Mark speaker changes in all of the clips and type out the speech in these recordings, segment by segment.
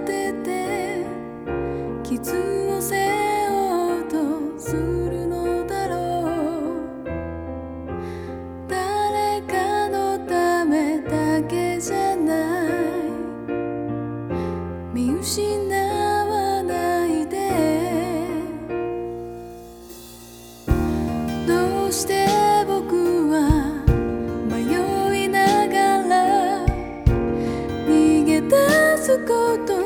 Speaker 1: てて傷を背負うとするのだろう誰かのためだけじゃない。見失わない。でどうして僕は迷い。ながら逃げ出すこと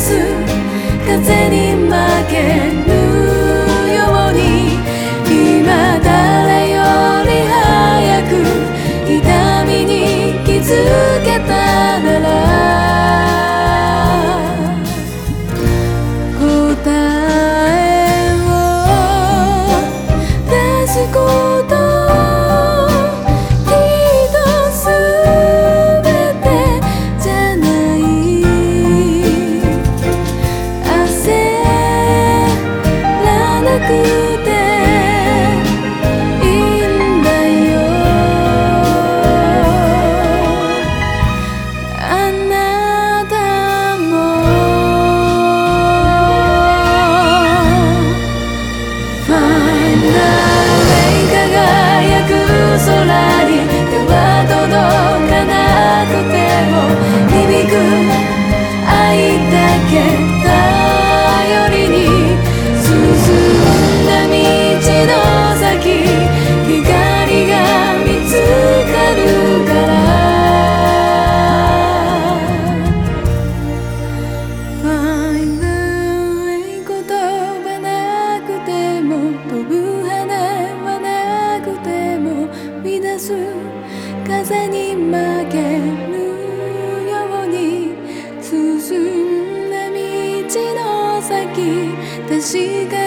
Speaker 1: す。風に負け似继